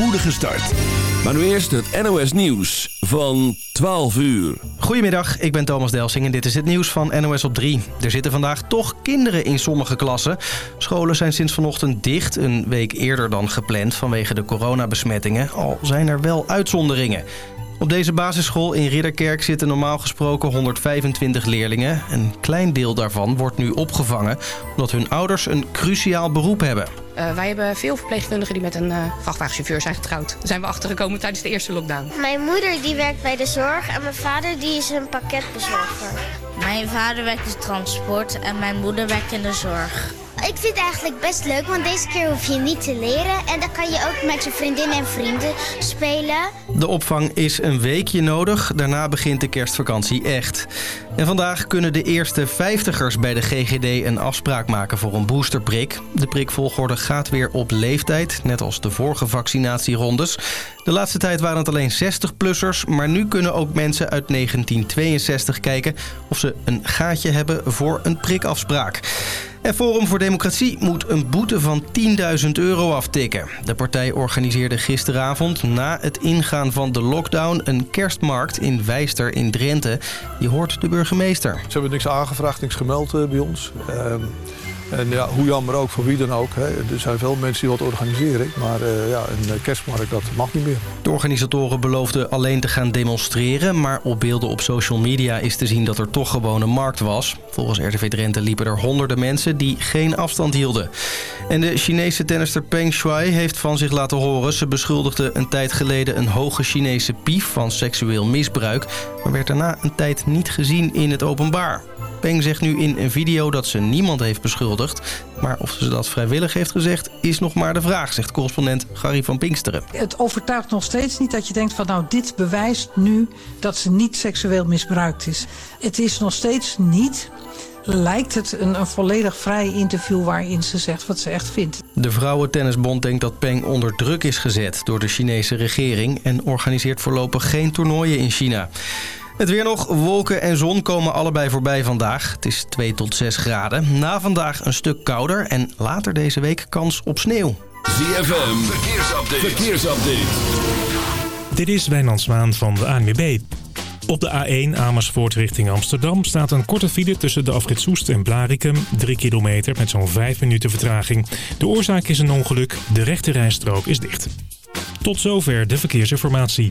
spoedige start. Maar nu eerst het NOS Nieuws van 12 uur. Goedemiddag, ik ben Thomas Delsing en dit is het nieuws van NOS op 3. Er zitten vandaag toch kinderen in sommige klassen. Scholen zijn sinds vanochtend dicht, een week eerder dan gepland vanwege de coronabesmettingen. Al zijn er wel uitzonderingen. Op deze basisschool in Ridderkerk zitten normaal gesproken 125 leerlingen. Een klein deel daarvan wordt nu opgevangen omdat hun ouders een cruciaal beroep hebben. Uh, wij hebben veel verpleegkundigen die met een uh, vrachtwagenchauffeur zijn getrouwd. Daar zijn we achtergekomen tijdens de eerste lockdown. Mijn moeder die werkt bij de zorg en mijn vader die is een pakketbezorger. Mijn vader werkt in transport en mijn moeder werkt in de zorg. Ik vind het eigenlijk best leuk, want deze keer hoef je niet te leren. En dan kan je ook met je vriendinnen en vrienden spelen. De opvang is een weekje nodig. Daarna begint de kerstvakantie echt. En vandaag kunnen de eerste vijftigers bij de GGD een afspraak maken voor een boosterprik. De prikvolgorde gaat weer op leeftijd, net als de vorige vaccinatierondes. De laatste tijd waren het alleen 60-plussers, maar nu kunnen ook mensen uit 1962 kijken of ze een gaatje hebben voor een prikafspraak. En Forum voor Democratie moet een boete van 10.000 euro aftikken. De partij organiseerde gisteravond na het ingaan van de lockdown... een kerstmarkt in Wijster in Drenthe. Die hoort de burgemeester. Ze hebben niks aangevraagd, niks gemeld eh, bij ons. Ehm, en ja, hoe jammer ook, voor wie dan ook. Hè. Er zijn veel mensen die wat organiseren. Maar uh, ja, een eh, kerstmarkt, dat mag niet meer. De organisatoren beloofden alleen te gaan demonstreren. Maar op beelden op social media is te zien dat er toch gewoon een markt was. Volgens RTV Drenthe liepen er honderden mensen die geen afstand hielden. En de Chinese tennister Peng Shuai heeft van zich laten horen. Ze beschuldigde een tijd geleden een hoge Chinese pief van seksueel misbruik. Maar werd daarna een tijd niet gezien in het openbaar. Peng zegt nu in een video dat ze niemand heeft beschuldigd. Maar of ze dat vrijwillig heeft gezegd is nog maar de vraag, zegt correspondent Gary van Pinksteren. Het overtuigt nog steeds niet dat je denkt van nou dit bewijst nu dat ze niet seksueel misbruikt is. Het is nog steeds niet lijkt het een, een, volledig vrij interview waarin ze zegt wat ze echt vindt. De Vrouwentennisbond denkt dat Peng onder druk is gezet door de Chinese regering... en organiseert voorlopig geen toernooien in China. Het weer nog. Wolken en zon komen allebei voorbij vandaag. Het is 2 tot 6 graden. Na vandaag een stuk kouder en later deze week kans op sneeuw. ZFM, verkeersupdate. verkeersupdate. Dit is Wijnand Zwaan van de ANWB. Op de A1 Amersfoort richting Amsterdam staat een korte file tussen de afrit Soest en Blarikum. 3 kilometer met zo'n 5 minuten vertraging. De oorzaak is een ongeluk. De rechte rijstrook is dicht. Tot zover de verkeersinformatie.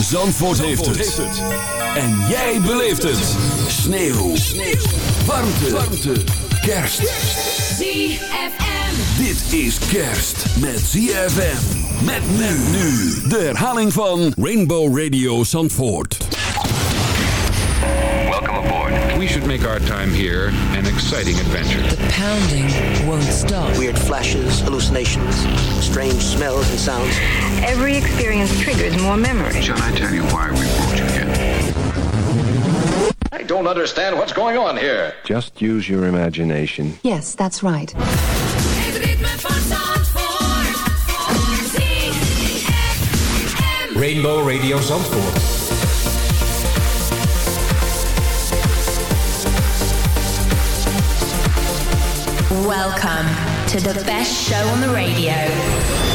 Zandvoort, heeft, het. En jij beleeft het. Sneeuw. Sneeuw. Warmte. Warmte. Kerst. ZFM. Dit is kerst met ZFM. Met men nu. De herhaling van Rainbow Radio Zandvoort. Welcome aboard. We should make our time here an exciting adventure. The pounding won't stop. Weird flashes, hallucinations, strange smells and sounds. Every experience triggers more memory. Shall I tell you why we brought you here? I don't understand what's going on here. Just use your imagination. Yes, that's right. Rainbow Radio Zandvoort. Welcome to the best show on the radio.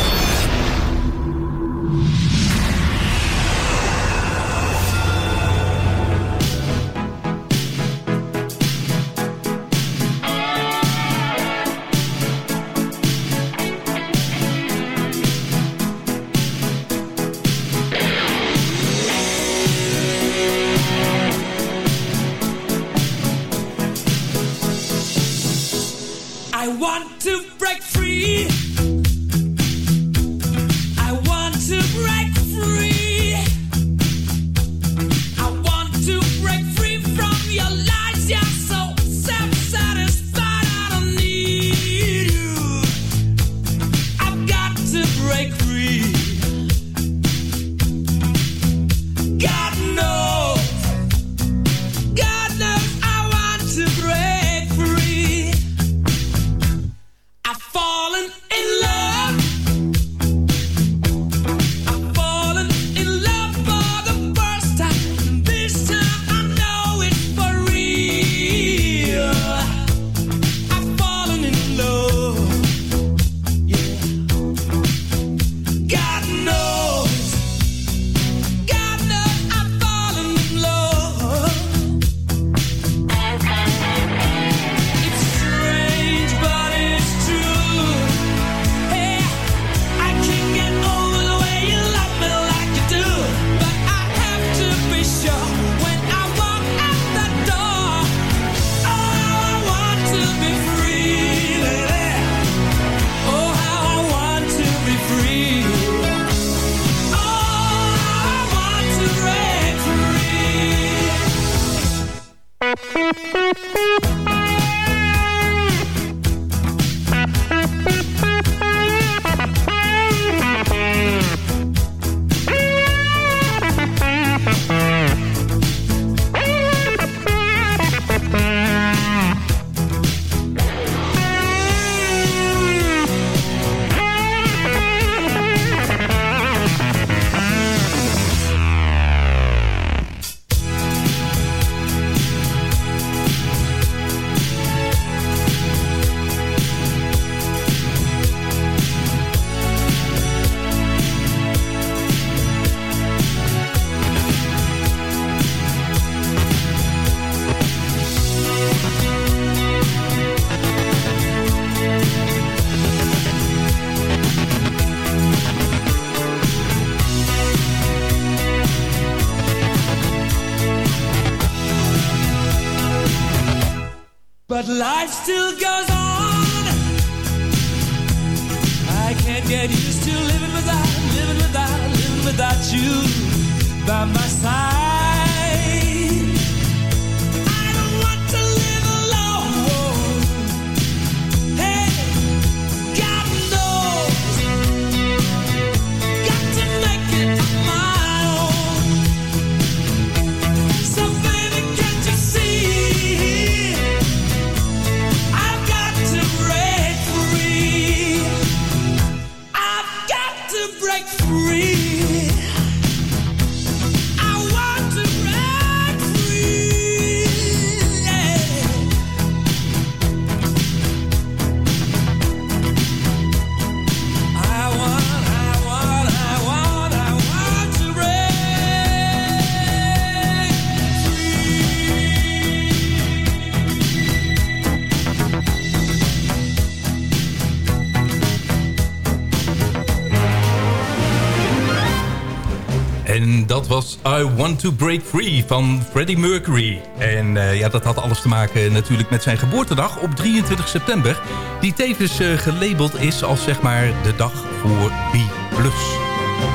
Want To Break Free van Freddie Mercury. En eh, ja, dat had alles te maken natuurlijk met zijn geboortedag op 23 september. Die tevens eh, gelabeld is als zeg maar de dag voor B+.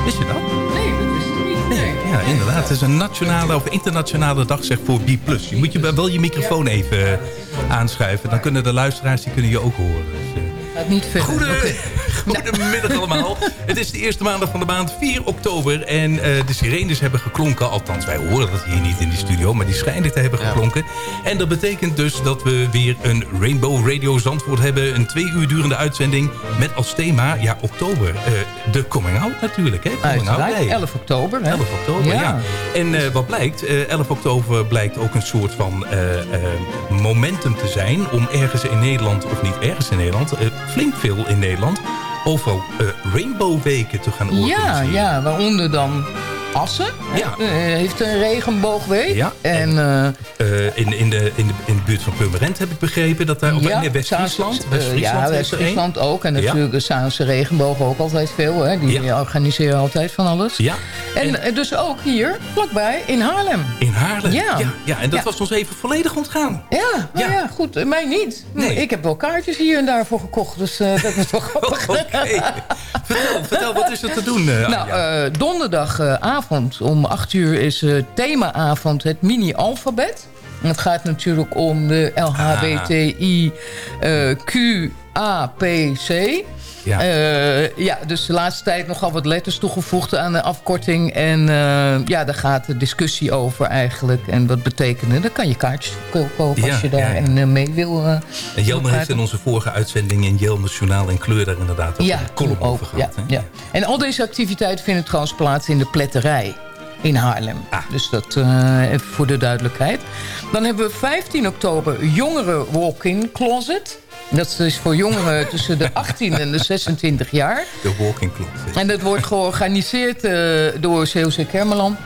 Wist je dat? Nee, dat wist ik niet. Nee. Ja, inderdaad. Het is een nationale of internationale dag zeg voor B+. Je moet je wel je microfoon even eh, aanschuiven. Dan kunnen de luisteraars die kunnen je ook horen. Dus, niet verder. Goede. Goedemiddag allemaal. Het is de eerste maandag van de maand, 4 oktober. En eh, de sirenes hebben geklonken. Althans, wij horen dat hier niet in de studio. Maar die schijnen te hebben geklonken. En dat betekent dus dat we weer een Rainbow Radio Zandvoort hebben. Een twee uur durende uitzending. Met als thema, ja, oktober. eh, de coming out natuurlijk. Hè? Coming out day. 11 oktober. Hè? 11 oktober, ja. Ja. En eh, wat blijkt, eh, 11 oktober blijkt ook een soort van momentum te zijn... om ergens in Nederland, of niet ergens in Nederland... flink veel in Nederland... overal eh, rainbowweken te gaan organiseren. Ja, ja, waaronder dan Assen. Ja. Eh, heeft een regenboogweek. Ja. En, eh, Eh, in, in, de, in, de, in de buurt van Purmerend heb ik begrepen... dat daar op ja, West-Friesland... Eh, West-Friesland ja. West-Friesland ook. En natuurlijk de Zaanse regenboog ook altijd veel. Hè? Die organiseren altijd van alles. Ja. En, eh, dus ook hier, vlakbij, in Haarlem. In Haarlem? Ja. ja, en dat was ons even volledig ontgaan. Ja, nou ja. goed. eh, Mij niet. Nee. Ik heb wel kaartjes hier en daar voor gekocht. Dus eh, dat is wel grappig. Vertel, vertel, wat is er te doen? eh, Nou, eh, donderdagavond om 8 uur is eh, themaavond het mini-alfabet. Het gaat natuurlijk om de LHBTI eh, QAPC. Ja. Eh, ja, dus de laatste tijd nogal wat letters toegevoegd aan de afkorting. En eh, ja, daar gaat de discussie over eigenlijk. En wat betekent het? Dan kan je kaartjes ko- kopen Ja, als je daar ja. en, eh, mee wil. En Jelmer heeft in onze vorige uitzending in Jelmers Journaal en Kleur daar inderdaad ook Ja, een column over gehad. ja. En al deze activiteiten vinden trouwens plaats in de pletterij in Haarlem. Ah. Dus dat even voor de duidelijkheid. Dan hebben we 15 oktober Jongeren Walk-in Closet. Dat is voor jongeren tussen de 18 en de 26 jaar. De walking closet. En dat wordt georganiseerd eh, door COC Kermeland.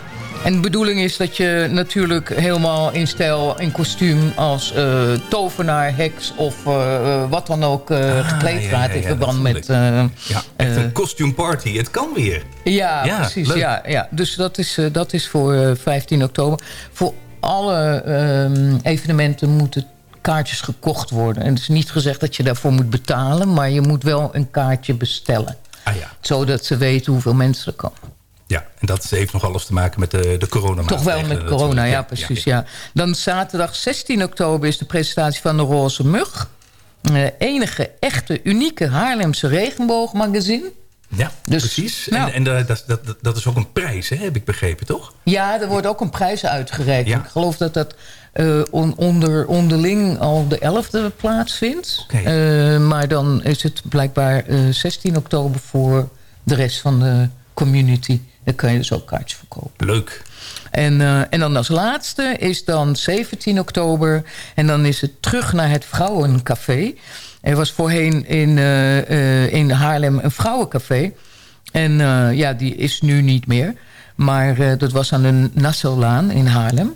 En de bedoeling is dat je natuurlijk helemaal in stijl, in kostuum... als eh, tovenaar, heks of eh, wat dan ook eh, gekleed Ah, gaat... ja, in verband met... Ja, echt een costume party. Het kan weer. ja, precies. leuk. Ja, ja. Dus dat is, dat is voor eh, 15 oktober. Voor alle ehm, evenementen moeten kaartjes gekocht worden. En het is niet gezegd dat je daarvoor moet betalen... maar je moet wel een kaartje bestellen. Ah ja. Zodat ze weten hoeveel mensen er komen. Ja, en dat heeft nog alles te maken met de, de corona Toch wel met corona, ja, precies. Ja, Dan zaterdag 16 oktober is de presentatie van de Roze Mug. Eh, enige echte, unieke Haarlemse regenboogmagazine. Ja, Dus, precies. nou. En, en eh, dat, dat, dat is ook een prijs, hè, heb ik begrepen, toch? Ja, er wordt ook een prijs uitgereikt. Ja. Ik geloof dat dat eh, on- onder, onderling al de 11e plaatsvindt. Eh, maar dan is het blijkbaar eh, 16 oktober voor de rest van de community. Daar kan je dus ook kaartjes verkopen. Leuk. En, eh, en dan als laatste is dan 17 oktober. En dan is het terug naar het Vrouwencafé. Er was voorheen in, eh, eh, in Haarlem een vrouwencafé. En eh, ja, die is nu niet meer. Maar eh, dat was aan de Nassaulaan in Haarlem.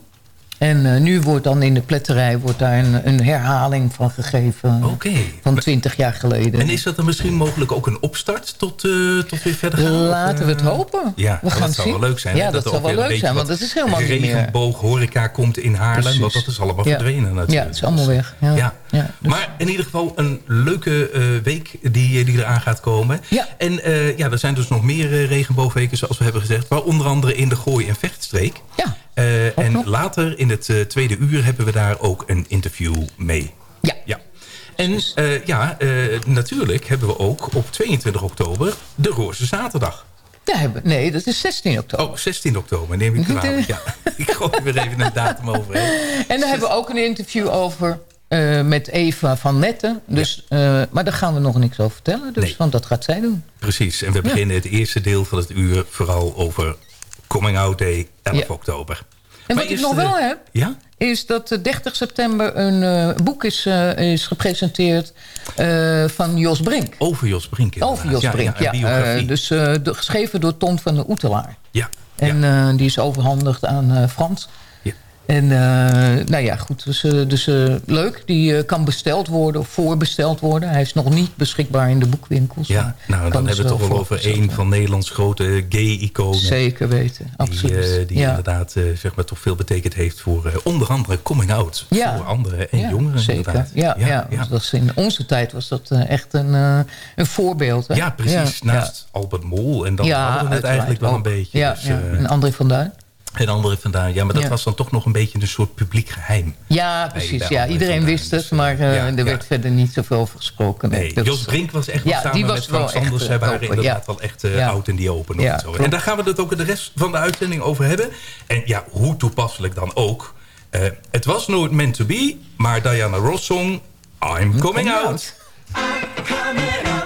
En eh, nu wordt dan in de pletterij wordt daar een, een herhaling van gegeven. Van 20 jaar geleden. En is dat dan misschien mogelijk ook een opstart tot, eh, tot weer verder gaan? Laten we het eh, hopen. Ja, we gaan dat zou wel leuk zijn. Ja, dat, zou wel leuk zijn, want het is helemaal niet meer. regenboog horeca komt in Haarlem. Precies. Want dat is allemaal Ja. verdwenen natuurlijk. Ja, het is allemaal weg. Ja. Ja. Ja, dus- Maar in ieder geval een leuke week die, die eraan gaat komen. Ja. En ja, er zijn dus nog meer regenboogweken, zoals we hebben gezegd. Waaronder andere in de Gooi- en Vechtstreek. Ja. Eh, en later in het eh, tweede uur hebben we daar ook een interview mee. Ja. ja. En eh, ja, natuurlijk hebben we ook op 22 oktober de Roze Zaterdag. Daar hebben, nee, dat is 16 oktober. Oh, 16 oktober, neem ik kwalijk. Ja, ik gooi er weer even een datum overheen. En daar hebben we ook een interview over met Eva van Netten. Dus, maar daar gaan we nog niks over vertellen. Dus, Nee. Want dat gaat zij doen. Precies, en we Ja. beginnen het eerste deel van het uur vooral over Coming Out Day 11 Ja. oktober. En wat ik nog wel eh, heb, Ja? is dat de 30 september een eh, boek is, eh, is gepresenteerd eh, van Jos Brink. Over Jos Brink Over Jos. Brink, ja. Eh, dus eh, de- geschreven door Ton van der Oetelaar. ja, En eh, die is overhandigd aan eh, Frans. En eh, nou ja, goed. Dus, eh, dus eh, leuk. Die kan besteld worden of voorbesteld worden. Hij is nog niet beschikbaar in de boekwinkels. ja, nou dan hebben we het toch wel over een van Nederlands grote gay-iconen. Zeker weten, absoluut. Die, die Ja. inderdaad zeg maar toch veel betekend heeft voor onder andere coming out. Ja. Voor anderen en Ja, jongeren Zeker, inderdaad. ja. ja, Dat was in onze tijd was dat echt een, een voorbeeld. Hè? Ja, precies. Ja, Naast Albert Mol. En dan Ja, hadden we het eigenlijk wel een beetje. Ja, dus, ja. en André van Duin. En anderen vandaan. Ja, maar dat Ja. was dan toch nog een beetje een soort publiek geheim. Ja, precies. Ja, iedereen wist het, maar eh, ja, er ja. werd verder niet zoveel over gesproken. Nee, Dat- Jos Brink was echt wel samen die was met Frans Anders. eh, Zij waren open, inderdaad ja. wel echt eh, Ja. oud en die open. Ja, en, zo. en daar gaan we het ook de rest van de uitzending over hebben. En ja, hoe toepasselijk dan ook. Eh, het was nooit meant to be, maar Diana Ross zong I'm coming out. Coming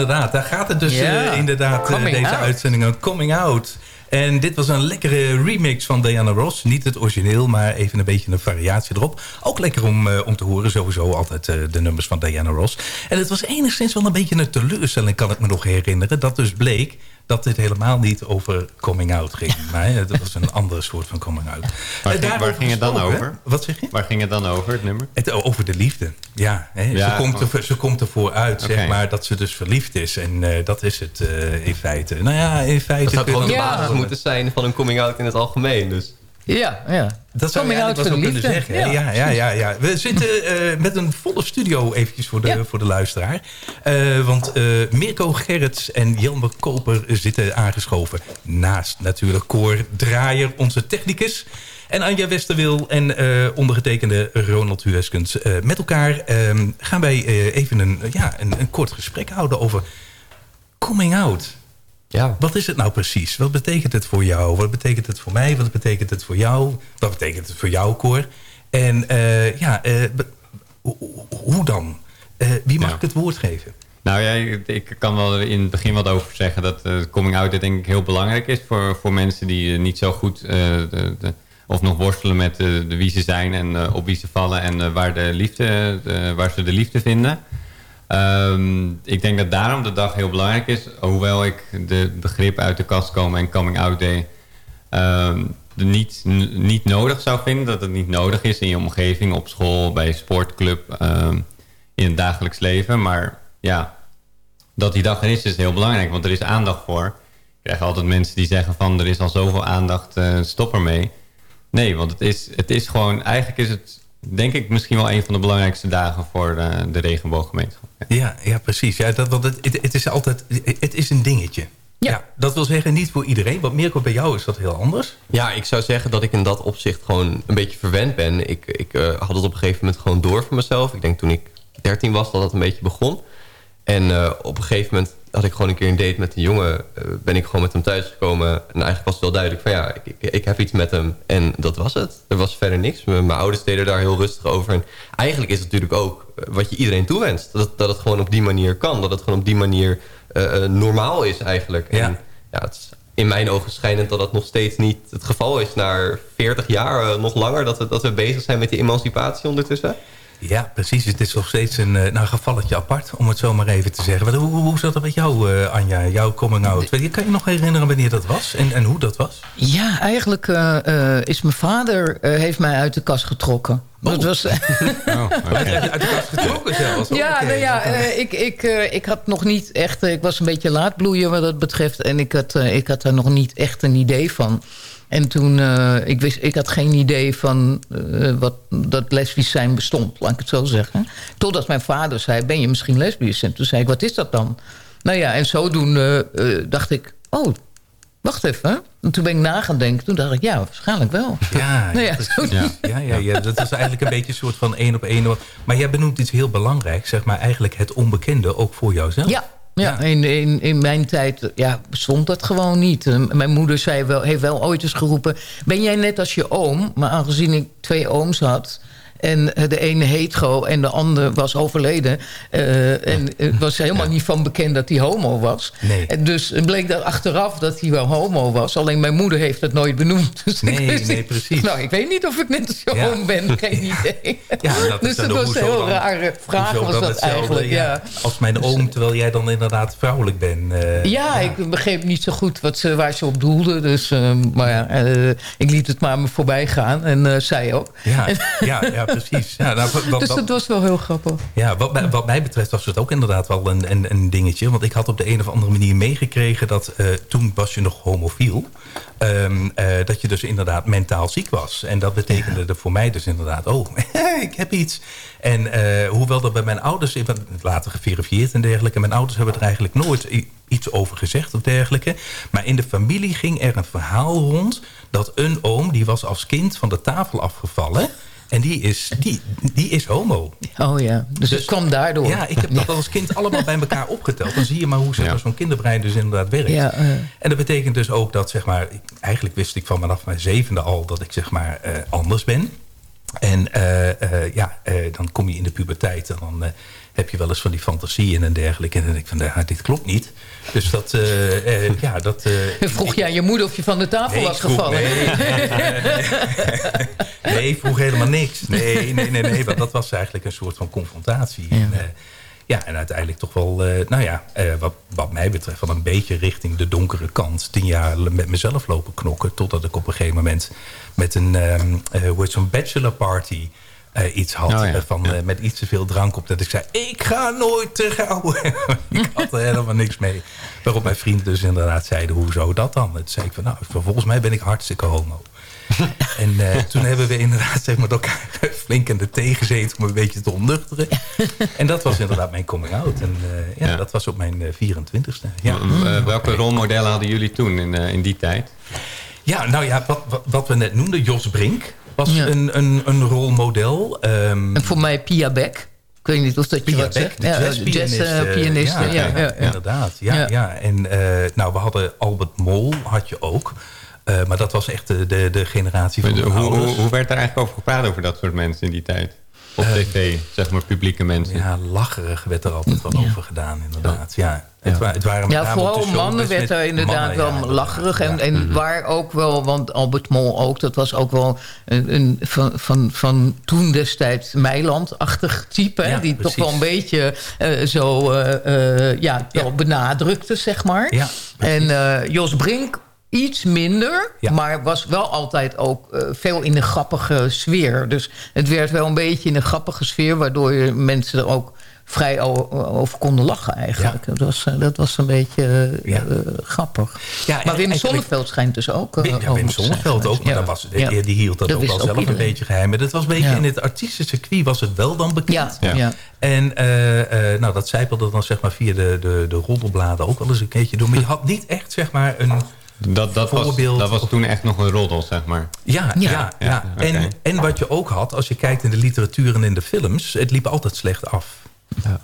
inderdaad, daar gaat het dus Ja. eh, inderdaad eh, Coming deze out. uitzending Coming Out. En dit was een lekkere remix van Diana Ross. Niet het origineel, maar even een beetje een variatie erop. Ook lekker om, eh, om te horen, sowieso altijd eh, de nummers van Diana Ross. En het was enigszins wel een beetje een teleurstelling, kan ik me nog herinneren. Dat dus bleek dat dit helemaal niet over coming out ging. Maar het was een andere soort van coming out. Waar, Eh, ging, waar ging het dan over? Wat zeg je? Waar ging het dan over, het nummer? Het, over de liefde. Ja, hè? Ja, ze, komt gewoon- er, ze komt ervoor uit, zeg maar, dat ze dus verliefd is. En eh, dat is het eh, in feite. Nou ja, in feite... Dat zou gewoon de basis moeten zijn van een coming-out in het algemeen. Dus. Ja, ja. Dat zou je eigenlijk wel kunnen zeggen. Ja, ja, ja, ja. We zitten eh, met een volle studio eventjes voor de, voor de luisteraar. Eh, want eh, Mirko Gerrits en Jelmer Koper zitten aangeschoven. Naast natuurlijk Cor Draaier, onze technicus. En Anja Westerwil en eh, ondergetekende Ronald Hueskens. Eh, met elkaar ehm, gaan wij eh, even een, ja, een, een kort gesprek houden over coming out. Ja. Wat is het nou precies? Wat betekent het voor jou? Wat betekent het voor mij? Wat betekent het voor jou? Wat betekent het voor jou, Cor? En eh, ja, eh, ho- hoe dan? Eh, wie mag ik het woord geven? Nou ja, ik- ik kan wel in het begin wat over zeggen dat coming out denk ik heel belangrijk is voor, voor mensen die niet zo goed de, de- of nog worstelen met de wie ze zijn en op wie ze vallen en waar, de liefde, de- waar ze de liefde vinden. Ehm, ik denk dat daarom de dag heel belangrijk is, hoewel ik de begrip uit de kast komen en coming out day de niet, niet nodig zou vinden. Dat het niet nodig is in je omgeving, op school, bij sportclub, ehm, in het dagelijks leven. Maar ja, dat die dag er is, is heel belangrijk, want er is aandacht voor. Ik krijg altijd mensen die zeggen van er is al zoveel aandacht, eh, stop ermee. Nee, want het is, het is gewoon, eigenlijk is het denk ik misschien wel een van de belangrijkste dagen voor eh, de regenbooggemeenschap. Ja, ja precies. Ja, dat, want het, het, het is altijd het is een dingetje. Ja. Dat wil zeggen niet voor iedereen. Want Mirko, bij jou is dat heel anders. Ja, ik zou zeggen dat ik in dat opzicht gewoon een beetje verwend ben. Ik, ik eh, had het op een gegeven moment gewoon door voor mezelf. Ik denk toen ik 13 was dat dat een beetje begon. En eh, op een gegeven moment had ik gewoon een keer een date met een jongen. eh, ben ik gewoon met hem thuisgekomen. En eigenlijk was het wel duidelijk van ja, ik, ik, ik heb iets met hem. En dat was het. Er was verder niks. Mijn mijn ouders deden daar heel rustig over. En eigenlijk is het natuurlijk ook eh, wat je iedereen toewenst. Dat, dat het gewoon op die manier kan. Dat het gewoon op die manier eh, normaal is eigenlijk. En, ja, het is in mijn ogen schijnend dat dat nog steeds niet het geval is. Na 40 jaar, nog langer, dat we, dat we bezig zijn met die emancipatie ondertussen. Ja, precies. Het is nog steeds een, eh, nou, gevalletje apart, om het zo maar even te zeggen. Hoe, hoe, hoe zat dat met jou, eh, Anja, jouw coming out? Kan je nog herinneren wanneer dat was en, en hoe dat was? Ja, eigenlijk eh, is mijn vader heeft mij uit de kast getrokken. Dat was, Uit de kast getrokken zelfs? Oh, ja, nou ja ik, ik, ik had nog niet echt... ik was een beetje laat bloeien wat dat betreft. En ik had, ik had daar nog niet echt een idee van. En toen, eh, ik, wist, ik had geen idee van eh, wat, dat lesbisch zijn bestond, laat ik het zo zeggen. Totdat mijn vader zei, ben je misschien lesbisch? En toen zei ik, wat is dat dan? Nou ja, en zodoende eh, dacht ik, oh, wacht even. En toen ben ik na gaan denken, toen dacht ik, ja, waarschijnlijk wel. Ja, Nou ja, ja. Ja, ja, ja, dat is eigenlijk een beetje een soort van één op één. Maar jij benoemt iets heel belangrijks, zeg maar eigenlijk het onbekende, ook voor jouzelf. Ja, ja, In, in, in mijn tijd eh, ja, bestond dat gewoon niet. Eh, Mijn moeder zei wel, heeft wel ooit eens geroepen... ben jij net als je oom? Maar aangezien ik twee ooms had... en eh, de ene hetero en de ander was overleden... eh, en het was helemaal niet van bekend dat hij homo was. Nee. En dus het bleek daar achteraf dat hij wel homo was. Alleen mijn moeder heeft het nooit benoemd. Dus Nee, nee, niet- precies. Nou, ik weet niet of ik net als je Ja. oom ben. Geen idee. Ja, dat is dus dat was een heel dan- rare vraag was dat hetzelfde, eigenlijk. Ja. Als mijn oom, terwijl jij dan inderdaad vrouwelijk bent. eh, Ja, ik begreep niet zo goed wat ze, waar ze op doelde. Dus, eh, maar ja, ik liet het maar me voorbij gaan. En zij ook. Ja, ja, ja, precies. Ja, nou, wat- wat- dus dat was wel heel grappig. Ja, wat mij, wat mij betreft was het ook inderdaad wel een, een, een dingetje. Want ik had op de een of andere manier meegekregen dat eh, toen was je nog homofiel. ehm, eh, dat je dus inderdaad mentaal ziek was. En dat betekende er voor mij dus inderdaad, oh, ik heb iets. En eh, hoewel dat bij mijn ouders, ik ben later geverifieerd en dergelijke. Mijn ouders hebben er eigenlijk nooit iets over gezegd of dergelijke. Maar in de familie ging er een verhaal rond dat een oom, die was als kind van de tafel afgevallen. En die is, die, die is homo. Oh ja, dus, het kwam daardoor. Ja, ik heb dat als kind allemaal bij elkaar opgeteld. Dan zie je maar hoe zeg maar, zo'n kinderbrein dus inderdaad werkt. Ja. En dat betekent dus ook dat, zeg maar... eigenlijk wist ik van vanaf mijn zevende al dat ik zeg maar eh, anders ben. En eh, eh, ja, eh, dan kom je in de puberteit en dan... heb je wel eens van die fantasieën en dergelijke. En dan denk ik van, nou, dit klopt niet. Dus dat, eh, eh, ja, dat... eh, Vroeg jij je moeder of je van de tafel Nee, was vroeg- gevallen? nee, nee, vroeg helemaal niks. Nee, nee, nee, nee. Want dat was eigenlijk een soort van confrontatie. Ja, en, ja, en uiteindelijk toch wel, eh, nou ja, eh, wat, wat mij betreft... wel een beetje richting de donkere kant. Tien jaar met mezelf lopen knokken. Totdat ik op een gegeven moment met een, ehm, eh, hoe heet zo'n bachelor party... eh, iets had Oh ja, eh, van, eh, met iets te veel drank op. Dat ik zei, ik ga nooit trouwen. ik had er helemaal niks mee. Waarop mijn vrienden dus inderdaad zeiden, hoezo dat dan? Toen zei ik van, nou, volgens mij ben ik hartstikke homo. en eh, toen hebben we inderdaad zeg maar, elkaar flink in de thee gezeten om een beetje te ontnuchteren. en dat was inderdaad mijn coming out. En eh, ja, Ja. dat was op mijn eh, 24ste. Ja. Eh, welke rolmodellen hadden jullie toen in, in die tijd? Ja, nou ja, wat, wat, wat we net noemden, Jos Brink was Ja. een, een, een rolmodel. Ehm, En voor mij Pia Beck. Ik weet niet of dat je Pia wat Beck, zegt. de jazzpianist. jazz, eh, eh, ja, ja, inderdaad. Ja, Ja. ja. En eh, nou, we hadden Albert Mol, had je ook. Eh, maar dat was echt de, de, de generatie van Hoe, de hoe, ouders. hoe werd er eigenlijk over gepraat over dat soort mensen in die tijd? Op tv, zeg maar publieke mensen. Ja, lacherig werd er altijd wel over gedaan, inderdaad. Ja. Het, wa- het waren Ja, vooral mannen werd er inderdaad mannen, wel ja, lacherig. En, en waar ook wel, want Albert Mol ook, dat was ook wel een, een van, van, van toen destijds Meiland-achtig type. Ja, die precies. toch wel een beetje eh, zo eh, eh, ja, wel benadrukte, zeg maar. Ja, en eh, Jos Brink iets minder, Ja. maar was wel altijd ook eh, veel in de grappige sfeer. Dus het werd wel een beetje in een grappige sfeer... waardoor je mensen er ook vrij over konden lachen eigenlijk. Dat, was, eh, dat was een beetje eh, Ja. grappig. Ja, maar Wim Sonneveld schijnt dus ook... Ja, Wim Sonneveld ook, maar Ja. dat was, die, die hield dat, Dat ook wel zelf een beetje geheim. Maar dat was een beetje Ja. in het artiesten circuit was het wel dan bekend. Ja, ja. En eh, eh, nou, dat zijpelde dan zeg maar via de, de, de roddelbladen ook wel eens een keertje door. Maar je had niet echt zeg maar een... Dat, dat, was, Voorbeeld dat was toen echt nog een roddel, zeg maar. Ja, ja, ja. En, en wat je ook had, als je kijkt in de literatuur en in de films... het liep altijd slecht af.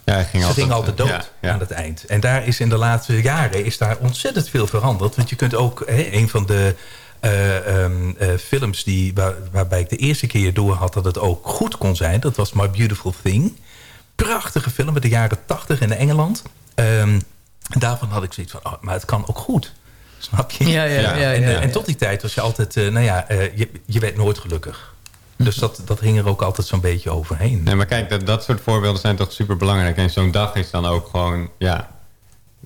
Ja, ging Ze altijd, ging altijd dood ja, ja. aan het eind. En daar is in de laatste jaren is daar ontzettend veel veranderd. Want je kunt ook hè, een van de eh, ehm, eh, films die, waar, waarbij ik de eerste keer door had dat het ook goed kon zijn. Dat was My Beautiful Thing. Prachtige film uit de jaren tachtig in Engeland. Ehm, daarvan had ik zoiets van, oh, maar het kan ook goed. Snap je? Ja, ja, ja, ja, en, eh, ja. en tot die tijd was je altijd, eh, nou ja, eh, je, je werd nooit gelukkig. Dus dat, dat hing er ook altijd zo'n beetje overheen. Nee, maar kijk, dat, dat soort voorbeelden zijn toch super belangrijk. En zo'n dag is dan ook gewoon, ja,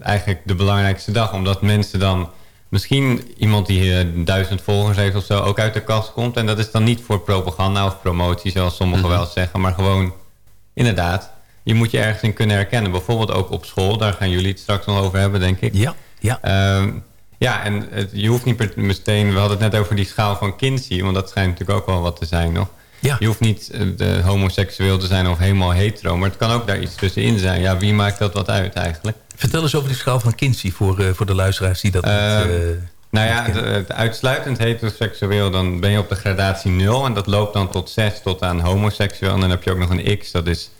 eigenlijk de belangrijkste dag. Omdat mensen dan, misschien iemand die eh, duizend volgers heeft of zo, ook uit de kast komt. En dat is dan niet voor propaganda of promotie, zoals sommigen Mhm. wel zeggen. Maar gewoon, inderdaad, je moet je ergens in kunnen herkennen. Bijvoorbeeld ook op school, daar gaan jullie het straks nog over hebben, denk ik. Ja, ja. Ehm, ja, en het, je hoeft niet meteen... We hadden het net over die schaal van Kinsey... want dat schijnt natuurlijk ook wel wat te zijn nog. Ja. Je hoeft niet eh, de homoseksueel te zijn of helemaal hetero... maar het kan ook daar iets tussenin zijn. Ja, wie maakt dat wat uit eigenlijk? Vertel eens over die schaal van Kinsey voor, eh, voor de luisteraars die dat niet... eh, Nou ja, het uitsluitend heteroseksueel... dan ben je op de gradatie 0... en dat loopt dan tot 6 tot aan homoseksueel. En dan heb je ook nog een X, dat is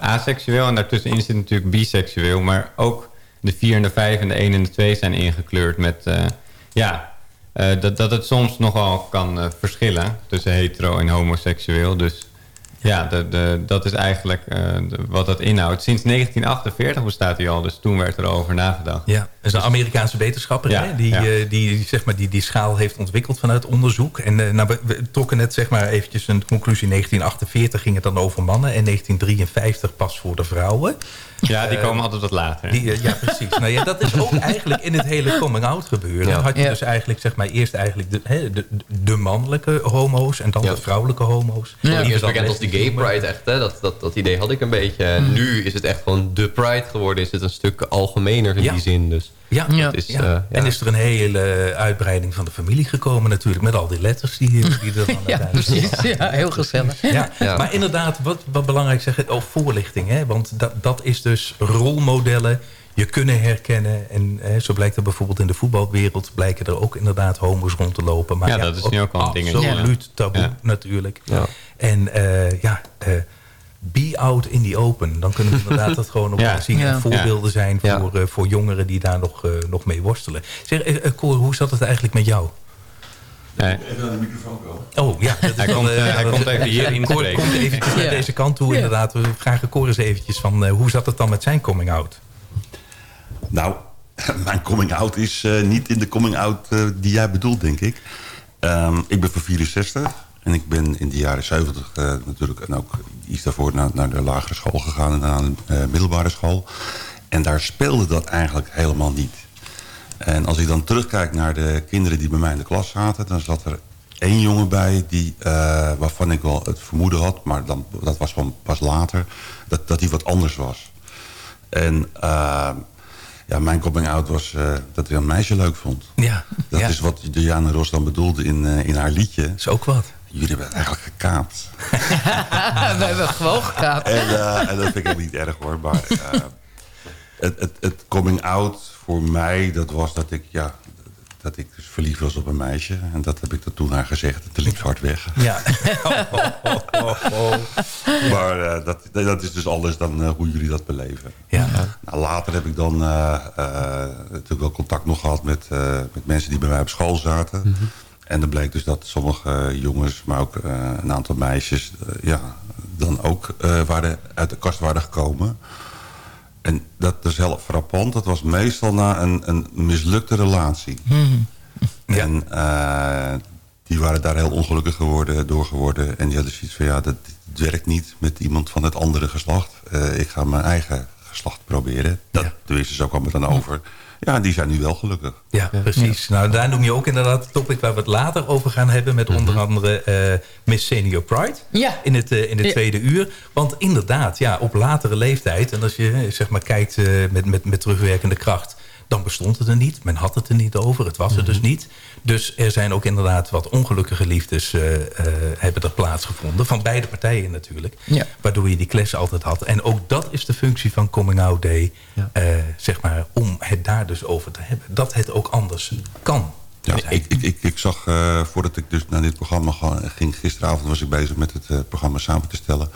aseksueel. En daartussenin zit natuurlijk biseksueel... maar ook de 4 en de 5 en de 1 en de 2 zijn ingekleurd met... eh, ja, eh, dat, dat het soms nogal kan eh, verschillen tussen hetero en homoseksueel. Dus ja, de, de, dat is eigenlijk de- wat dat inhoudt. Sinds 1948 bestaat hij al, dus toen werd er over nagedacht. Ja, dat is een Amerikaanse wetenschapper Ja, hè, die, ja. die, zeg maar, die die schaal heeft ontwikkeld vanuit onderzoek. En nou, we, we trokken net zeg maar, eventjes een conclusie. 1948 ging het dan over mannen en 1953 pas voor de vrouwen. Ja, die Eh, komen altijd wat later. Die, eh, ja, precies. nou ja, dat is ook eigenlijk in het hele coming-out gebeuren. Ja. Dan had je Ja. dus eigenlijk, zeg maar, eerst eigenlijk de, hè, de, de mannelijke homo's en dan Ja. de vrouwelijke homo's. Ja. Die Eerst dan bekend als de gay pride echt, hè? Dat, dat, dat idee had ik een beetje. En nu is het echt gewoon de pride geworden. Is het een stuk algemener in Ja. die zin. Dus Ja, is, ja. eh, ja. En is er een hele uitbreiding van de familie gekomen natuurlijk. Met al die letters die, die er dan Ja, precies. Ja, heel gezellig. Ja, Ja. maar inderdaad, wat, wat belangrijk zeg oh, voorlichting. Hè? Want dat, dat is dus rolmodellen, je kunnen herkennen. En hè, zo blijkt er bijvoorbeeld in de voetbalwereld... blijken er ook inderdaad homo's rond te lopen. Maar Ja, dat is nu ook wel een dingetje. Absoluut taboe Ja. natuurlijk. Ja. En eh, ja, eh, be out in the open. Dan kunnen we inderdaad dat gewoon Ja. wel zien. Ja. En voorbeelden zijn Ja. voor, eh, voor jongeren die daar nog, eh, nog mee worstelen. Zeg, eh, Cor, hoe zat het eigenlijk met jou? Nee. Even naar de microfoon komen. Oh ja, dat is Hij komt, hij dat- komt even hier Cor inspreken. komt eventjes naar deze kant toe, Ja. inderdaad. We vragen Cor eens eventjes van, eh, hoe zat het dan met zijn coming-out? Nou, mijn coming-out is eh, niet in de coming-out eh, die jij bedoelt, denk ik. Ehm, ik ben van 64 en ik ben in de jaren 70 eh, natuurlijk... en ook iets daarvoor naar, naar de lagere school gegaan en naar de eh, middelbare school. En daar speelde dat eigenlijk helemaal niet. En als ik dan terugkijk naar de kinderen die bij mij in de klas zaten... dan zat er één jongen bij die, eh, waarvan ik wel het vermoeden had... maar dan, dat was van pas later, dat, dat hij wat anders was. En ja, mijn coming-out was dat hij een meisje leuk vond. Ja, Dat ja. is wat Diana Ross dan bedoelde in, in haar liedje. is ook wat. Jullie hebben het eigenlijk gekaapt. We hebben gewoon gekaapt. En, eh, en dat vind ik ook niet erg hoor. Maar eh, het, het, het coming out voor mij, dat was dat ik, ja, dat ik dus verliefd was op een meisje. En dat heb ik er toen haar gezegd. En toen liep ze hard weg. Ja. Maar eh, dat, dat is dus anders dan hoe jullie dat beleven. Ja. Nou, later heb ik dan natuurlijk wel contact nog gehad met, eh, met mensen die bij mij op school zaten. Mhm. En dan bleek dus dat sommige jongens, maar ook eh, een aantal meisjes... eh, ja, dan ook eh, waren, uit de kast waren gekomen. En dat is heel frappant. Dat was meestal na een, een mislukte relatie. En eh, die waren daar heel ongelukkig geworden, door geworden. En die hadden zoiets van, ja, dat werkt niet met iemand van het andere geslacht. Ik ga mijn eigen geslacht proberen. Dat, Tenminste, zo kwam het dan over. Ja, die zijn nu wel gelukkig. Ja, precies. Nou, daar noem je ook inderdaad het topic waar we het later over gaan hebben... met onder andere eh, Miss Senior Pride Ja. in het, eh, in het Ja. tweede uur. Want inderdaad, ja, op latere leeftijd... en als je eh, zeg maar kijkt eh, met, met, met terugwerkende kracht... dan bestond het er niet. Men had het er niet over. Het was er dus niet. Dus er zijn ook inderdaad wat ongelukkige liefdes eh, eh, hebben er plaatsgevonden. Van beide partijen natuurlijk. Ja. Waardoor je die clash altijd had. En ook dat is de functie van Coming Out Day. eh, zeg maar, om het daar dus over te hebben. Dat het ook anders kan. Ja, ik, ik, ik, ik zag, eh, voordat ik dus naar dit programma ging... gisteravond was ik bezig met het programma samen te stellen.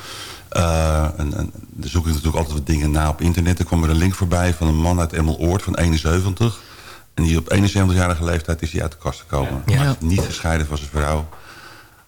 Eh, en, en, dan zoek ik natuurlijk altijd wat dingen na op internet. Er kwam er een link voorbij van een man uit Emmeloord van 71. En die op 71-jarige leeftijd is hij uit de kast gekomen. Ja. Niet gescheiden van zijn vrouw.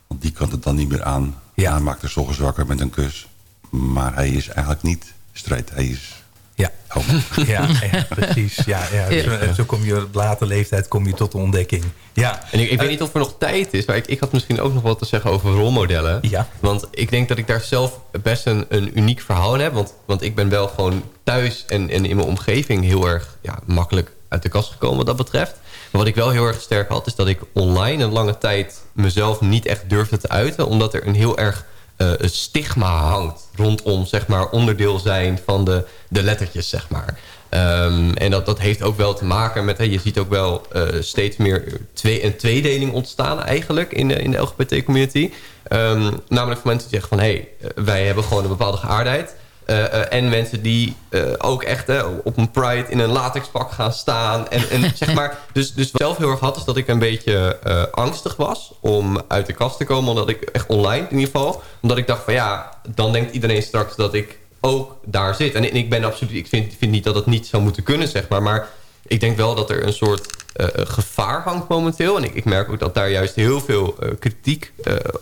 Want die kan het dan niet meer aan. Ja. Hij maakt haar 's ochtends wakker met een kus. Maar hij is eigenlijk niet straight. Hij is Ja. homo. Ja, ja, precies. Ja, ja. Zo, en zo kom je op later leeftijd kom je tot de ontdekking. Ja. En ik, ik weet niet of er nog tijd is, maar ik, ik had misschien ook nog wat te zeggen over rolmodellen. Ja. Want ik denk dat ik daar zelf best een, een uniek verhaal in heb. Want, want ik ben wel gewoon thuis en, en in mijn omgeving heel erg ja, makkelijk uit de kast gekomen wat dat betreft. Maar wat ik wel heel erg sterk had, is dat ik online een lange tijd mezelf niet echt durfde te uiten. Omdat er een heel erg eh, een stigma hangt rondom zeg maar, onderdeel zijn van de, de lettertjes. Zeg maar. Ehm, en dat, dat heeft ook wel te maken met... Hè, je ziet ook wel eh, steeds meer twee, een tweedeling ontstaan eigenlijk in de, in de LGBT-community. Ehm, namelijk voor mensen die zeggen van... hé, hey, eh, wij hebben gewoon een bepaalde geaardheid... Eh, eh, en mensen die eh, ook echt op een pride in een latexpak gaan staan. En, en zeg maar, dus, dus wat ik zelf heel erg had, is dat ik een beetje angstig was om uit de kast te komen. Omdat ik echt online in ieder geval. Omdat ik dacht van ja, dan denkt iedereen straks dat ik ook daar zit. En, en ik ben absoluut, ik vind, vind niet dat het niet zou moeten kunnen, zeg maar. Maar ik denk wel dat er een soort gevaar hangt momenteel. En ik, ik merk ook dat daar juist heel veel kritiek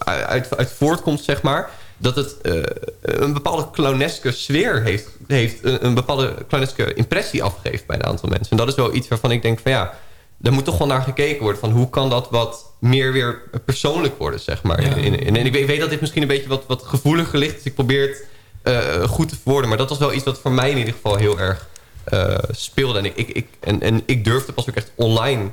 uit, uit voortkomt, zeg maar dat het uh, een bepaalde clowneske sfeer heeft. heeft een, een, bepaalde clowneske impressie afgeeft bij een aantal mensen. En dat is wel iets waarvan ik denk van ja... daar moet toch wel naar gekeken worden. Van hoe kan dat wat meer weer persoonlijk worden, zeg maar. Ja. En, en, en ik, weet, ik, weet, dat dit misschien een beetje wat, wat gevoeliger ligt. Dus ik probeer het uh, goed te verwoorden. Maar dat was wel iets wat voor mij in ieder geval heel erg uh, speelde. En ik, ik, ik, en, en ik durfde pas ook echt online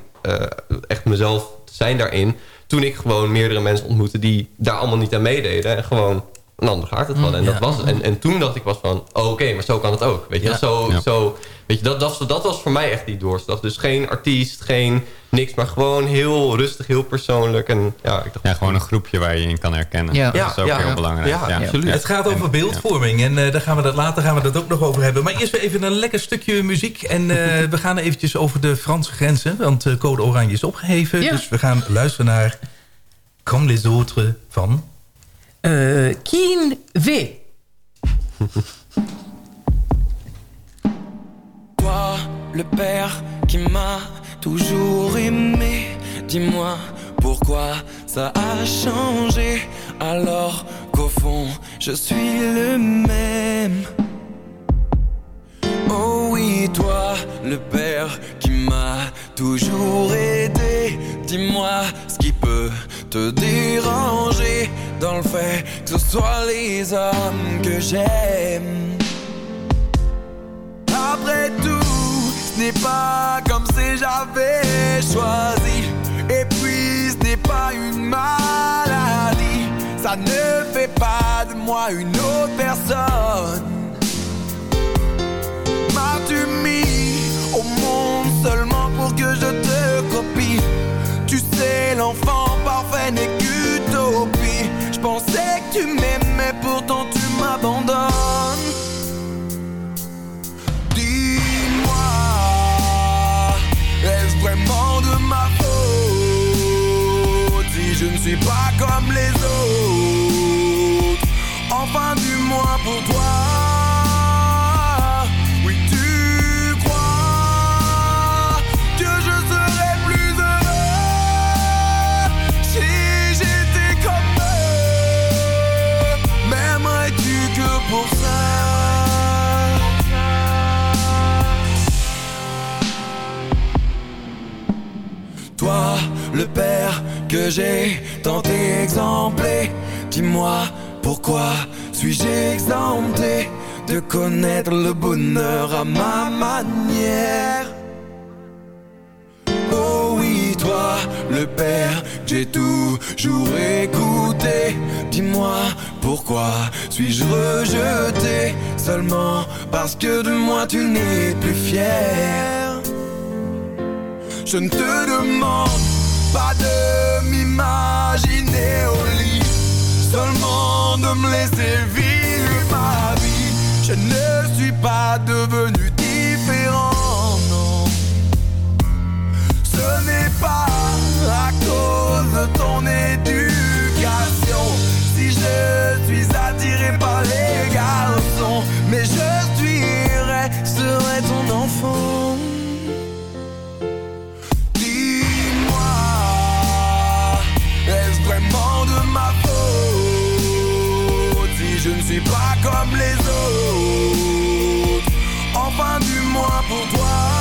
echt mezelf te zijn daarin toen ik gewoon meerdere mensen ontmoette die daar allemaal niet aan meededen. En gewoon een ander hart het hadden. En, dat was, en, en toen dacht ik was van, oh, oké, okay, maar zo kan het ook. Weet je, ja. zo, ja. zo, weet je dat, dat, dat was voor mij echt die doorslag. Dus geen artiest, geen niks, maar gewoon heel rustig, heel persoonlijk. En, ja, ik dacht, ja, gewoon een groepje waar je in kan herkennen. Ja. Dat is ook heel belangrijk. Ja, absoluut. Het gaat over beeldvorming. En uh, daar gaan we dat, later gaan we dat ook nog over hebben. Maar eerst weer even een lekker stukje muziek. En uh, we gaan eventjes over de Franse grenzen. Want uh, code oranje is opgeheven. Dus we gaan luisteren naar... Comme les autres van... Uh, Kien V. Toi, le père qui m'a toujours aimé, dis-moi, pourquoi ça a changé alors qu'au fond je suis le même. Oh oui, toi, le père qui m'a toujours aidé, dis-moi ce qui peut te déranger dans le fait que ce soit les hommes que j'aime. Après tout, ce n'est pas comme si j'avais choisi. Et puis, ce n'est pas une maladie. Ça ne fait pas de moi une autre personne. Au monde seulement pour que je te copie? Tu sais, l'enfant parfait n'est qu'utopie. Je pensais que tu m'aimais, pourtant tu m'abandonnes. Dis-moi, est-ce vraiment de ma faute si je ne suis pas j'ai tant exemplé, dis-moi pourquoi suis-je exempté de connaître le bonheur à ma manière? Oh oui, toi, le père, j'ai toujours écouté. Dis-moi pourquoi suis-je rejeté? Seulement parce que de moi tu n'es plus fier? Je ne te demande pas de m'imaginer au lit, seulement de me laisser vivre ma vie. Je ne suis pas devenu différent, non. Ce n'est pas à cause de ton éducation si je suis attiré par les garçons, mais je suis serai ton enfant. Comme les autres? Enfin, du moins pour toi.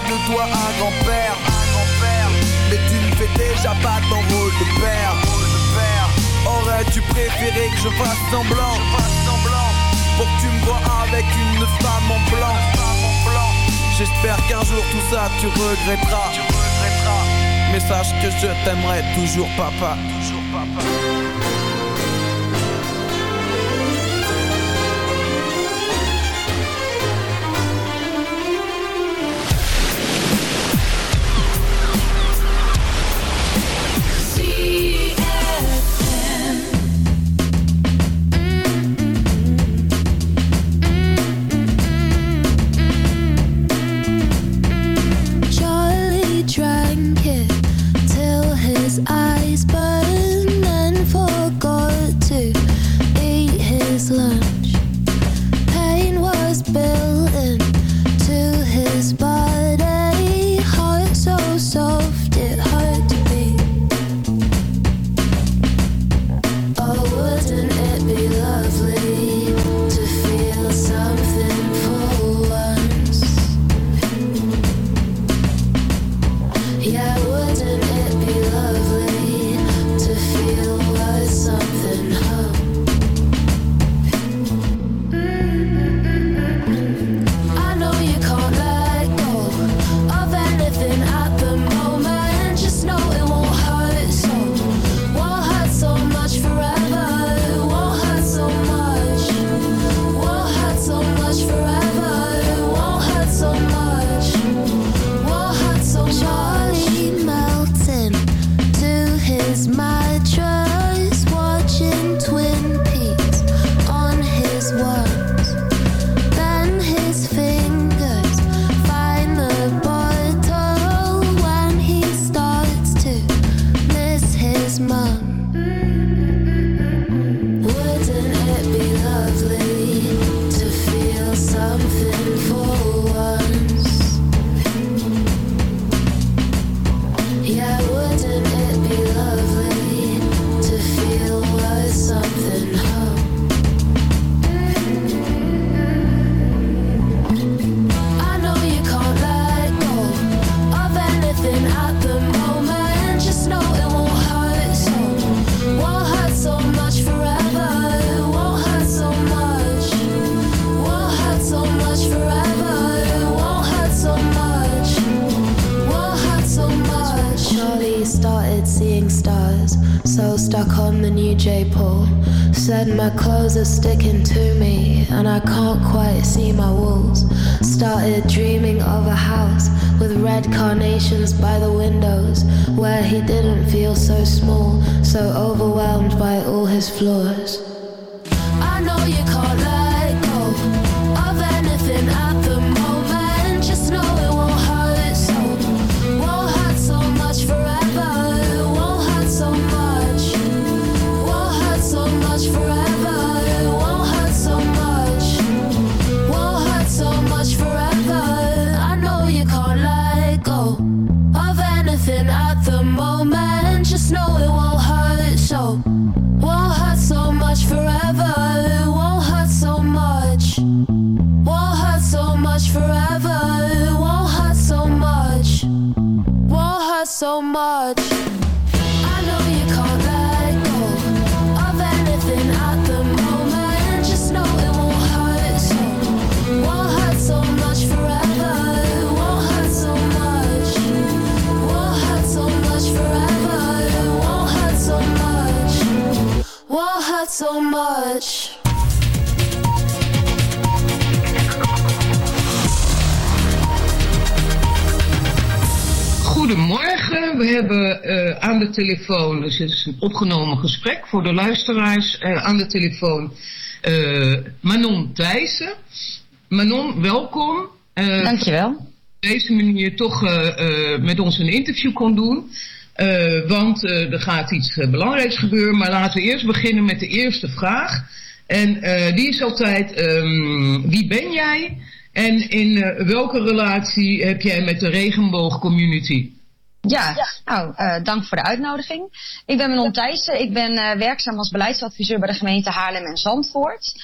De toi un grand-père. Mais tu ne fais déjà pas ton rôle de père. Aurais-tu préféré que je fasse semblant? Pour que tu me vois avec une femme en blanc. J'espère qu'un jour tout ça tu regretteras. Mais sache que je t'aimerai toujours papa. Charlie telefoon, dus het is een opgenomen gesprek voor de luisteraars, eh, aan de telefoon eh, Manon Thijssen. Manon, welkom. Uh, Dankjewel. Op deze manier toch met ons een interview kon doen. Want er gaat iets belangrijks gebeuren. Maar laten we eerst beginnen met de eerste vraag. En die is altijd: um, wie ben jij? En in welke relatie heb jij met de regenboogcommunity? Ja, nou, dank voor de uitnodiging. Ik ben Manon Thijssen. Ik ben werkzaam als beleidsadviseur bij de gemeente Haarlem en Zandvoort.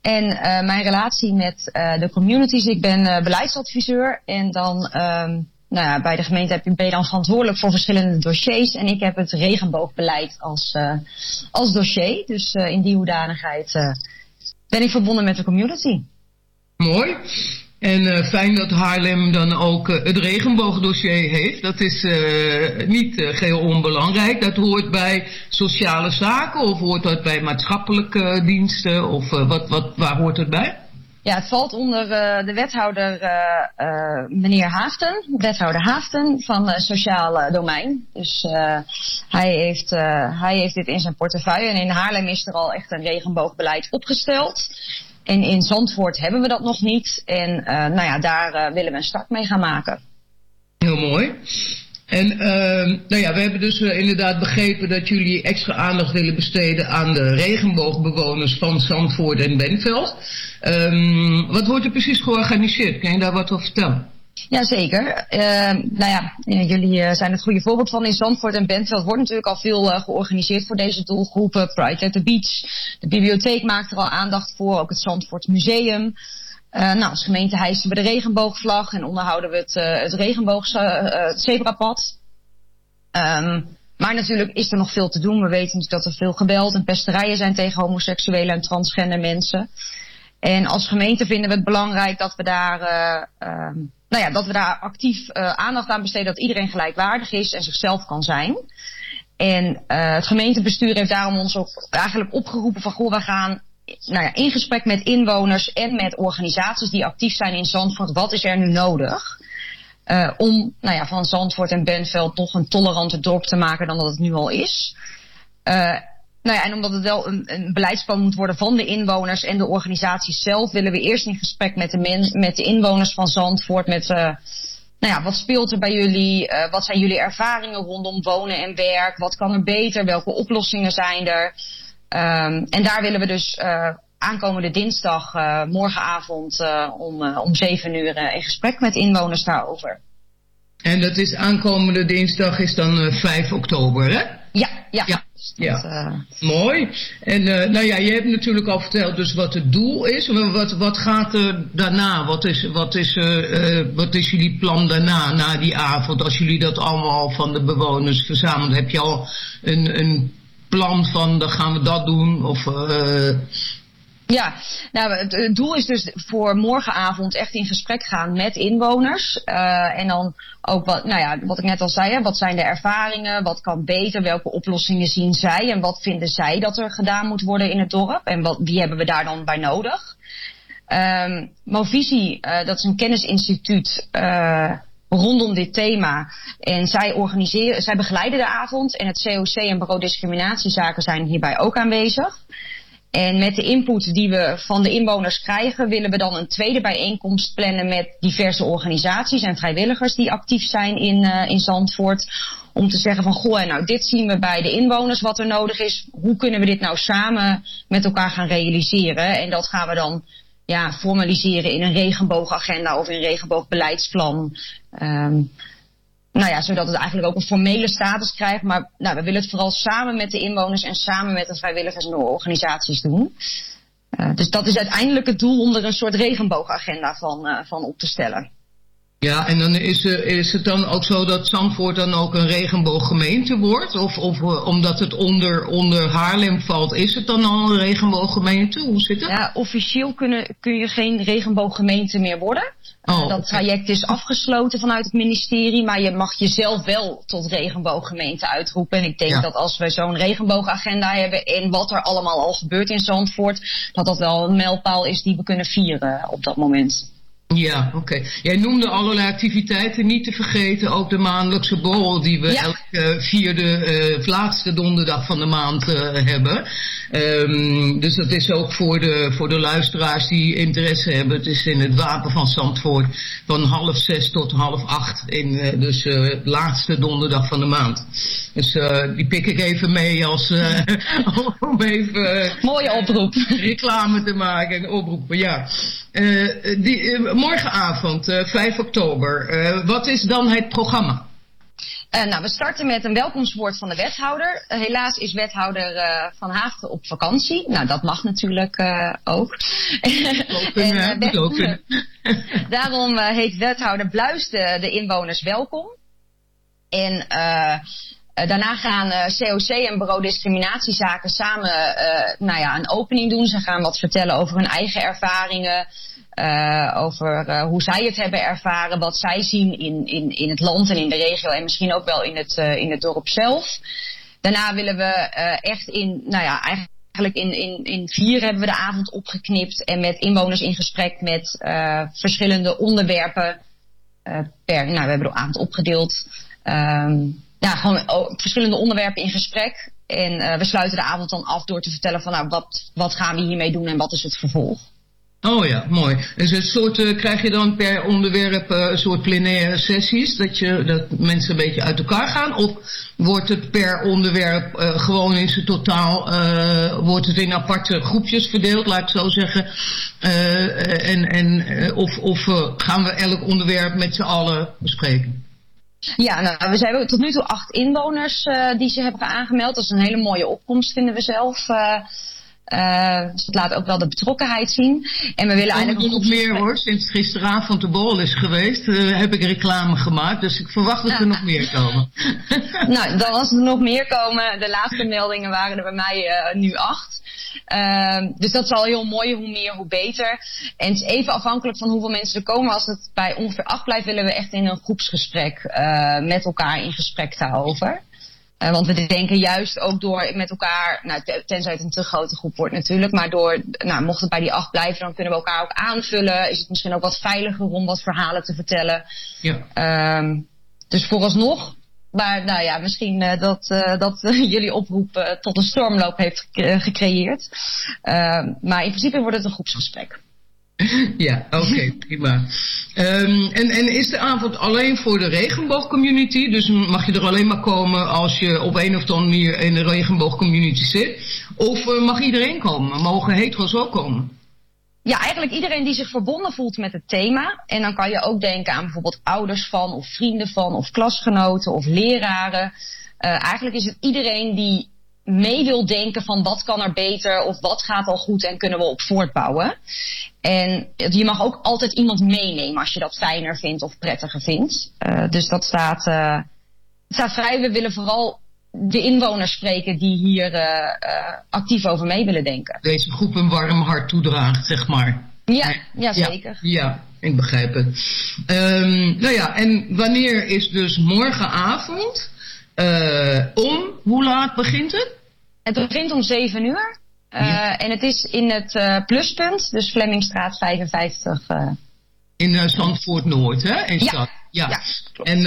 En mijn relatie met de communities, ik ben beleidsadviseur en dan. Um, nou ja, bij de gemeente heb ben je dan verantwoordelijk voor verschillende dossiers. En ik heb het regenboogbeleid als, als dossier. Dus in die hoedanigheid ben ik verbonden met de community. Mooi. En fijn dat Haarlem dan ook het regenboogdossier heeft. Dat is niet geheel onbelangrijk. Dat hoort bij sociale zaken of hoort dat bij maatschappelijke diensten? Of wat, wat, waar hoort het bij? Ja, het valt onder de wethouder meneer Haafden, wethouder Haafden van Sociaal Domein. Dus hij, heeft, hij heeft dit in zijn portefeuille en in Haarlem is er al echt een regenboogbeleid opgesteld. En in Zandvoort hebben we dat nog niet en nou ja, daar willen we een start mee gaan maken. Heel mooi. En uh, nou ja, we hebben dus uh, inderdaad begrepen dat jullie extra aandacht willen besteden aan de regenboogbewoners van Zandvoort en Benveld. Um, wat wordt er precies georganiseerd? Kan je daar wat over vertellen? Jazeker. Uh, nou ja, jullie zijn het goede voorbeeld van. In Zandvoort en Bentveld wordt natuurlijk al veel uh, georganiseerd voor deze doelgroepen. Pride at the Beach. De bibliotheek maakt er al aandacht voor. Ook het Zandvoort Museum. Nou, als gemeente hijsen we de regenboogvlag en onderhouden we het, het regenboogzebrapad. Um, maar natuurlijk is er nog veel te doen. We weten natuurlijk dat er veel geweld en pesterijen zijn tegen homoseksuele en transgender mensen. En als gemeente vinden we het belangrijk dat we daar, um, nou ja, dat we daar actief uh, aandacht aan besteden. Dat iedereen gelijkwaardig is en zichzelf kan zijn. En uh, het gemeentebestuur heeft daarom ons ook eigenlijk opgeroepen van goh, we gaan nou ja, in gesprek met inwoners en met organisaties die actief zijn in Zandvoort. Wat is er nu nodig? Uh, om nou ja, van Zandvoort en Benveld toch een tolerante dorp te maken dan dat het nu al is. Uh, nou ja, en omdat het wel een, een beleidsplan moet worden van de inwoners en de organisaties zelf, willen we eerst in gesprek met de, met de inwoners van Zandvoort. Met uh, nou ja, wat speelt er bij jullie? Uh, wat zijn jullie ervaringen rondom wonen en werk? Wat kan er beter? Welke oplossingen zijn er? Um, en daar willen we dus uh, aankomende dinsdag, morgenavond om, om 7 uur in gesprek met inwoners daarover. En dat is aankomende dinsdag is dan 5 oktober, hè? Ja, ja. ja. Ja, dat, mooi. En uh, nou ja, je hebt natuurlijk al verteld dus wat het doel is. Wat, wat gaat er daarna? Wat is, wat, is, uh, uh, wat is jullie plan daarna, na die avond? Als jullie dat allemaal van de bewoners verzamelen, heb je al een, een plan van dan gaan we dat doen? Of, Ja, nou, het, doel is dus voor morgenavond echt in gesprek gaan met inwoners. Eh, en dan ook wat, nou ja, wat ik net al zei, hè, wat zijn de ervaringen, wat kan beter, welke oplossingen zien zij en wat vinden zij dat er gedaan moet worden in het dorp en wat, wie hebben we daar dan bij nodig. Ehm Movisie, eh, dat is een kennisinstituut eh, rondom dit thema. En zij organiseren, zij begeleiden de avond en het COC en Bureau Discriminatiezaken zijn hierbij ook aanwezig. En met de input die we van de inwoners krijgen, willen we dan een tweede bijeenkomst plannen met diverse organisaties en vrijwilligers die actief zijn in, uh, in Zandvoort. Om te zeggen van, goh, nou dit zien we bij de inwoners wat er nodig is. Hoe kunnen we dit nou samen met elkaar gaan realiseren? En dat gaan we dan ja, formaliseren in een regenboogagenda of in een regenboogbeleidsplan. Um, nou ja, zodat het eigenlijk ook een formele status krijgt. Maar nou, we willen het vooral samen met de inwoners en samen met de vrijwilligers en de organisaties doen. Uh, dus dat is uiteindelijk het doel om er een soort regenboogagenda van, uh, van op te stellen. Ja, en dan is, uh, is het dan ook zo dat Zandvoort dan ook een regenbooggemeente wordt? Of, of uh, omdat het onder, onder Haarlem valt, is het dan al een regenbooggemeente? Hoe zit het? Ja, officieel kunnen, kun je geen regenbooggemeente meer worden. Oh, uh, dat traject is afgesloten vanuit het ministerie, maar je mag jezelf wel tot regenbooggemeente uitroepen. En ik denk Ja. dat als we zo'n regenboogagenda hebben en wat er allemaal al gebeurt in Zandvoort, dat dat wel een mijlpaal is die we kunnen vieren op dat moment. Ja, oké. Jij noemde allerlei activiteiten, niet te vergeten ook de maandelijkse borrel die we Ja. elke vierde, eh, laatste donderdag van de maand eh, hebben. Ehm, dus dat is ook voor de, voor de luisteraars die interesse hebben. Het is in het Wapen van Zandvoort van half zes tot half acht. In, eh, dus eh, de laatste donderdag van de maand. Dus eh, die pik ik even mee als eh, om even eh, Mooie oproep. reclame te maken en oproepen. Ja. Die, morgenavond, eh, 5 oktober. wat is dan het programma? Nou, we starten met een welkomstwoord van de wethouder. Helaas is wethouder Van Haafden op vakantie. Nou, dat mag natuurlijk ook. en, wet ook daarom heet wethouder Bluis de, de inwoners welkom. En uh, daarna gaan COC en Bureau Discriminatiezaken samen uh, nou ja, een opening doen. Ze gaan wat vertellen over hun eigen ervaringen. Over hoe zij het hebben ervaren, wat zij zien in, in, in het land en in de regio en misschien ook wel in het, in het dorp zelf. Daarna willen we echt in, nou ja, eigenlijk in, in, in vier hebben we de avond opgeknipt en met inwoners in gesprek met verschillende onderwerpen per, nou we hebben de avond opgedeeld. Um, ja, gewoon oh, verschillende onderwerpen in gesprek. En we sluiten de avond dan af door te vertellen van nou, wat, wat gaan we hiermee doen en wat is het vervolg. Oh ja, mooi. Dus het soort, uh, krijg je dan per onderwerp uh, een soort plenaire sessies, dat, je, dat mensen een beetje uit elkaar gaan? Of wordt het per onderwerp gewoon in zijn totaal, wordt het in aparte groepjes verdeeld, laat ik zo zeggen? en, en, of of gaan we elk onderwerp met z'n allen bespreken? Ja, nou, we zijn tot nu toe acht inwoners die ze hebben aangemeld. Dat is een hele mooie opkomst, vinden we zelf. Uh, dus het laat ook wel de betrokkenheid zien. En we willen eigenlijk nog meer hoor. Sinds gisteravond de bol is geweest, uh, heb ik reclame gemaakt. Dus ik verwacht dat ja. er nog meer komen. nou, dan als er nog meer komen. De laatste meldingen waren er bij mij uh, nu acht. dus dat is al heel mooi. Hoe meer, hoe beter. En het is even afhankelijk van hoeveel mensen er komen. Als het bij ongeveer acht blijft, willen we echt in een groepsgesprek met elkaar in gesprek daarover. Uh, want we denken juist ook door met elkaar, nou, tenzij het een te grote groep wordt natuurlijk, maar door, nou, mocht het bij die acht blijven, dan kunnen we elkaar ook aanvullen. Is het misschien ook wat veiliger om wat verhalen te vertellen. Ja. Um, dus vooralsnog, maar nou ja, misschien uh, dat, uh, dat jullie oproep tot een stormloop heeft gecreëerd. maar in principe wordt het een groepsgesprek. Ja, oké, okay, prima. Um, en, en is de avond alleen voor de regenboogcommunity? Dus mag je er alleen maar komen als je op een of andere manier in de regenboogcommunity zit? Of uh, mag iedereen komen? Mogen hetero's ook komen? Ja, eigenlijk iedereen die zich verbonden voelt met het thema. En dan kan je ook denken aan bijvoorbeeld ouders van, of vrienden van, of klasgenoten, of leraren. Uh, eigenlijk is het iedereen die mee wil denken van wat kan er beter of wat gaat al goed en kunnen we op voortbouwen. En je mag ook altijd iemand meenemen als je dat fijner vindt of prettiger vindt. Uh, dus dat staat, uh, staat vrij. We willen vooral de inwoners spreken die hier eh, eh, actief over mee willen denken. Deze groep een warm hart toedraagt, zeg maar. Ja, ja zeker. Ja, ik begrijp het. Ehm, nou ja, en wanneer is dus morgenavond? Eh, om, hoe laat begint het? Het begint om 7 uur. Eh, En het is in het eh, pluspunt, dus Flemmingstraat 55. eh. In Zandvoort Noord, hè? In Ja. stad. Ja. En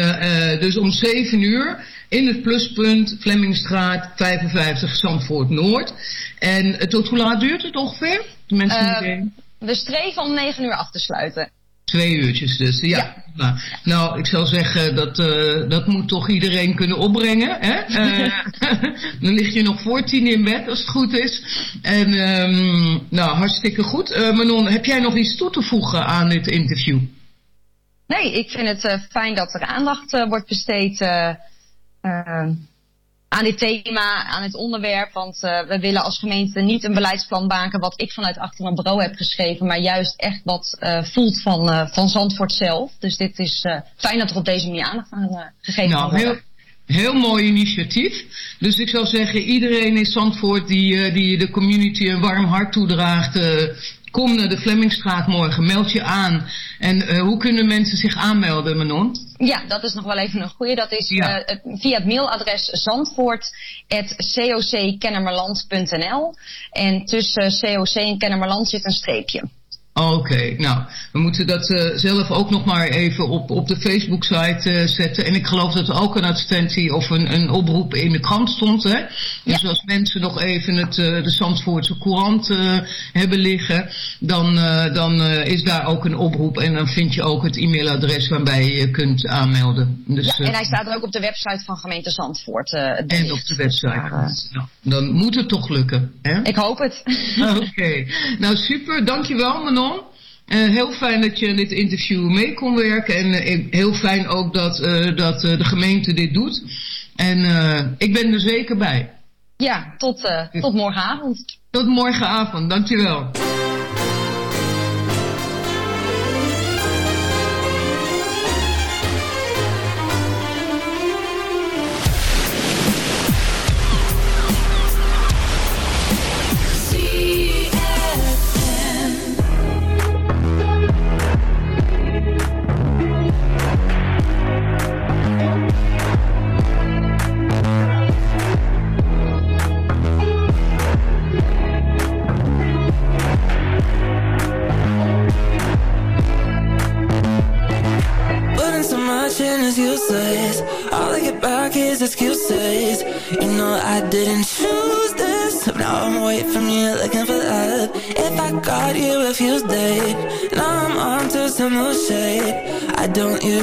dus om 7 uur in het pluspunt Flemmingstraat 55 Zandvoort Noord. En tot hoe laat duurt het ongeveer? De mensen meteen. we streven om 9 uur af te sluiten. Twee uurtjes dus, ja. Nou, nou, ik zou zeggen, dat, eh, dat moet toch iedereen kunnen opbrengen. Hè? Eh, dan lig je nog voor tien in bed, als het goed is. En ehm, nou, hartstikke goed. Eh, Manon, heb jij nog iets toe te voegen aan dit interview? Nee, ik vind het fijn dat er aandacht wordt besteed aan dit thema, aan het onderwerp. Want eh, we willen als gemeente niet een beleidsplan maken wat ik vanuit achter mijn bureau heb geschreven, maar juist echt wat eh, voelt van, eh, van Zandvoort zelf. Dus dit is fijn dat er op deze manier aandacht aan gegeven Nou, worden. heel, heel mooi initiatief. Dus ik zou zeggen, iedereen in Zandvoort die, die de community een warm hart toedraagt... kom naar de Flemmingstraat morgen, meld je aan. En hoe kunnen mensen zich aanmelden, Manon? Ja, dat is nog wel even een goede. Dat is Ja. eh, via het mailadres zandvoort.cockennemerland.nl. En tussen COC en Kennemerland zit een streepje. Oké, nou, we moeten dat eh, zelf ook nog maar even op, op de Facebook-site eh, zetten. En ik geloof dat er ook een advertentie of een, een oproep in de krant stond. Hè? Dus als mensen nog even het, eh, de Zandvoortse Courant hebben liggen, dan, dan is daar ook een oproep. En dan vind je ook het e-mailadres waarbij je je kunt aanmelden. Dus, Ja, en hij staat ook op de website van gemeente Zandvoort. en op de website. Nou, dan moet het toch lukken. Hè? ik hoop het. Oké, nou super, dankjewel Manon. Eh, heel fijn dat je in dit interview mee kon werken. En eh, heel fijn ook dat, eh, dat de gemeente dit doet. En ik ben er zeker bij. Ja, tot, tot morgenavond. Tot morgenavond, dankjewel.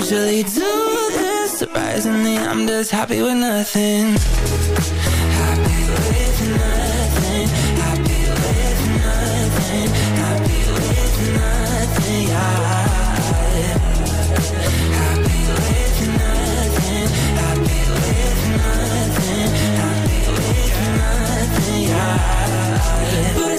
Usually do this. Surprisingly, I'm just happy with nothing. Happy with nothing. Happy with nothing. Happy with nothing. Happy with nothing, happy with nothing, happy with nothing,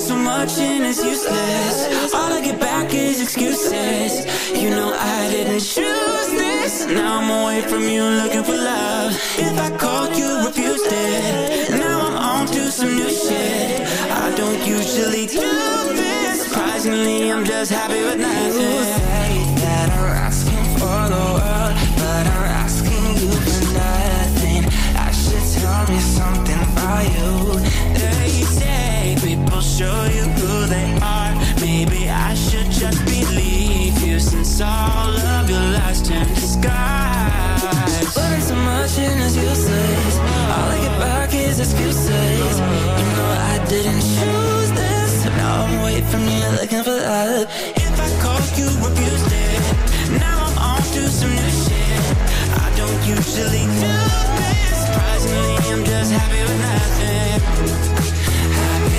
so much in is useless. All I get back is excuses. You know I didn't choose this. Now I'm away from you looking for love. If I called you, refused it. Now I'm on to some new shit. I don't usually do this. Surprisingly, I'm just happy with nothing. Show you who they are. Maybe I should just believe you since all of your lies turned disguise. Putting so much in is useless. All I get back is excuses. You know I didn't choose this. Now I'm away from you looking for love. If I called you, refused it. Now I'm on to some new shit. I don't usually do this. Surprisingly, I'm just happy with nothing.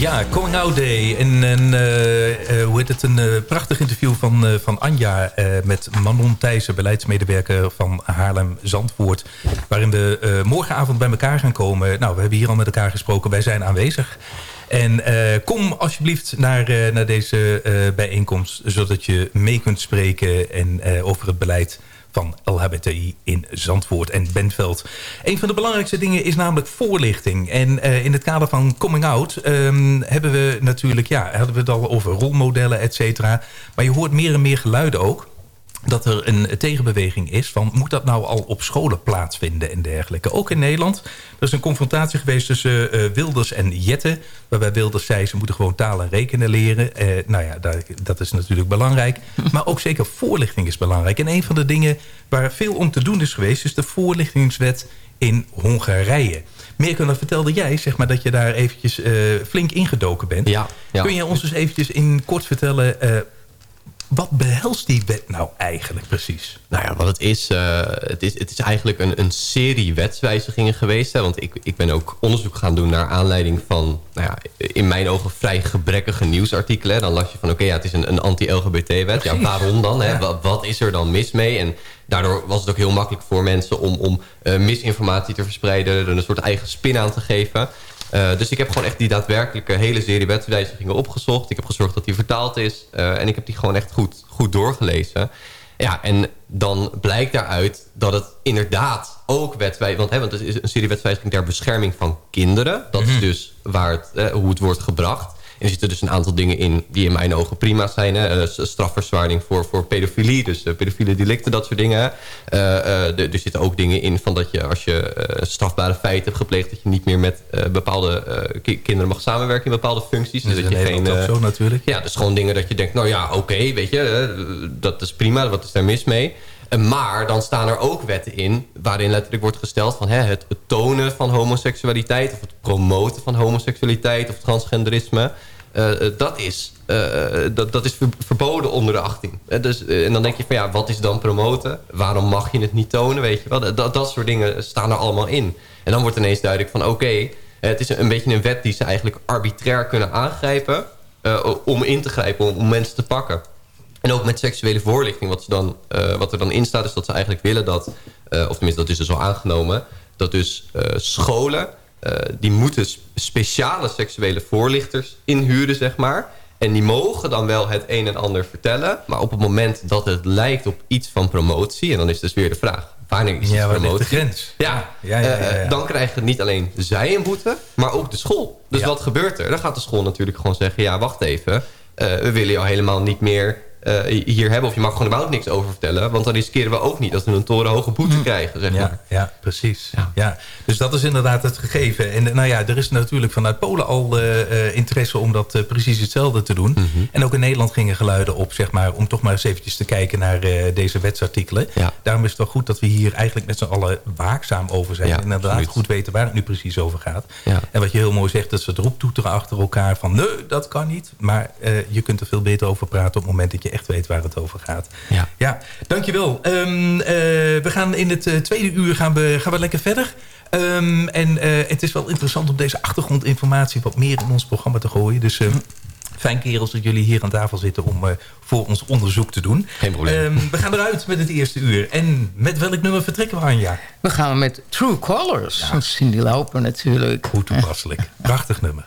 Ja, Coming Out Day. En, en uh, hoe heet het? Een uh, prachtig interview van, van Anja met Manon Thijssen, beleidsmedewerker van Haarlem-Zandvoort. Waarin we morgenavond bij elkaar gaan komen. Nou, we hebben hier al met elkaar gesproken. Wij zijn aanwezig. En kom alsjeblieft naar, naar deze bijeenkomst, zodat je mee kunt spreken en, over het beleid van LHBTI in Zandvoort en Bentveld. Een van de belangrijkste dingen is namelijk voorlichting. En uh, in het kader van coming out um, hebben we natuurlijk, ja, hadden we het al over rolmodellen, et cetera. Maar je hoort meer en meer geluiden ook dat er een tegenbeweging is van... moet dat nou al op scholen plaatsvinden en dergelijke. Ook in Nederland. Er is een confrontatie geweest tussen uh, Wilders en Jette... waarbij Wilders zei ze moeten gewoon taal en rekenen leren. Uh, nou ja, dat, dat, is natuurlijk belangrijk. Maar ook zeker voorlichting is belangrijk. En een van de dingen waar veel om te doen is geweest... is de voorlichtingswet in Hongarije. Mirko, vertelde jij zeg maar, dat je daar eventjes uh, flink ingedoken bent. Ja, ja. Kun je ons dus eventjes in kort vertellen... Wat behelst die wet nou eigenlijk precies? Nou ja, wat het is, uh, het is, het is eigenlijk een, een serie wetswijzigingen geweest. Hè, want ik, ik ben ook onderzoek gaan doen naar aanleiding van... Nou ja, in mijn ogen vrij gebrekkige nieuwsartikelen. Dan las je van, oké, okay, ja, het is een, een anti-LGBT-wet. Ja, waarom dan? Hè? Wat, wat, is er dan mis mee? En daardoor was het ook heel makkelijk voor mensen om, om uh, misinformatie te verspreiden... er een soort eigen spin aan te geven... Uh, dus ik heb gewoon echt die daadwerkelijke hele serie wetswijzigingen opgezocht. Ik heb gezorgd dat die vertaald is. Uh, en ik heb die gewoon echt goed, goed doorgelezen. Ja, en dan blijkt daaruit dat het inderdaad ook wetswijziging... Want, hè, want het is een serie wetswijziging ter bescherming van kinderen. Dat mm -hmm. is dus waar het, uh, hoe het wordt gebracht. Er zitten dus een aantal dingen in die in mijn ogen prima zijn. Hè? strafverzwaring voor, voor pedofilie, dus uh, pedofiele delicten, dat soort dingen. Uh, er zitten ook dingen in van dat je als je strafbare feiten hebt gepleegd... dat je niet meer met bepaalde kinderen mag samenwerken in bepaalde functies. Dus dat je geen, zo natuurlijk. Ja, dus gewoon dingen dat je denkt, nou ja, oké, okay, weet je, dat is prima, wat is daar mis mee? Maar dan staan er ook wetten in waarin letterlijk wordt gesteld... van hè, het, tonen van homoseksualiteit... of het promoten van homoseksualiteit of transgenderisme... Uh, dat, is, dat, dat is verboden onder de 18. dus, en dan denk je van ja, wat is dan promoten? Waarom mag je het niet tonen? Weet je wel? Dat, dat soort dingen staan er allemaal in. En dan wordt ineens duidelijk van oké, het is een beetje een wet die ze eigenlijk arbitrair kunnen aangrijpen... om in te grijpen, om, mensen te pakken. En ook met seksuele voorlichting, wat, ze dan, wat er dan in staat... is dat ze eigenlijk willen dat, of tenminste dat is dus al aangenomen... dat dus scholen uh, die moeten speciale seksuele voorlichters inhuren, zeg maar. En die mogen dan wel het een en ander vertellen. Maar op het moment dat het lijkt op iets van promotie... en dan is dus weer de vraag, wanneer is ja, het promotie? de grens? Ja, ja, ja, ja, dan krijgen niet alleen zij een boete, maar ook de school. Dus wat gebeurt er? Dan gaat de school natuurlijk gewoon zeggen... ja, wacht even, we willen jou helemaal niet meer uh, hier hebben. Of je mag gewoon überhaupt niks over vertellen. Want dan riskeren we ook niet dat we een torenhoge boete mm. krijgen. Zeg maar. ja, ja, precies. Ja. ja. Dus dat is inderdaad het gegeven. En nou ja, er is natuurlijk vanuit Polen al uh, interesse om dat uh, precies hetzelfde te doen. Mm -hmm. En ook in Nederland gingen geluiden op, zeg maar, om toch maar eens eventjes te kijken naar deze wetsartikelen. Ja. Daarom is het wel goed dat we hier eigenlijk met z'n allen waakzaam over zijn. En inderdaad absoluut. goed weten waar het nu precies over gaat. En wat je heel mooi zegt, dat ze erop toeteren achter elkaar van nee, dat kan niet. Maar je kunt er veel beter over praten op het moment dat je echt weet waar het over gaat. Ja, ja dankjewel. Um, uh, we gaan in het uh, tweede uur gaan we, gaan we lekker verder. Um, en uh, het is wel interessant om deze achtergrondinformatie wat meer in ons programma te gooien. Dus fijn kerels dat jullie hier aan tafel zitten om voor ons onderzoek te doen. Geen probleem. Um, we gaan eruit met het eerste uur. En met welk nummer vertrekken we, Anja? We gaan met True Colors. Ja. Cindy Lauper natuurlijk. Hoe toepasselijk. Prachtig nummer.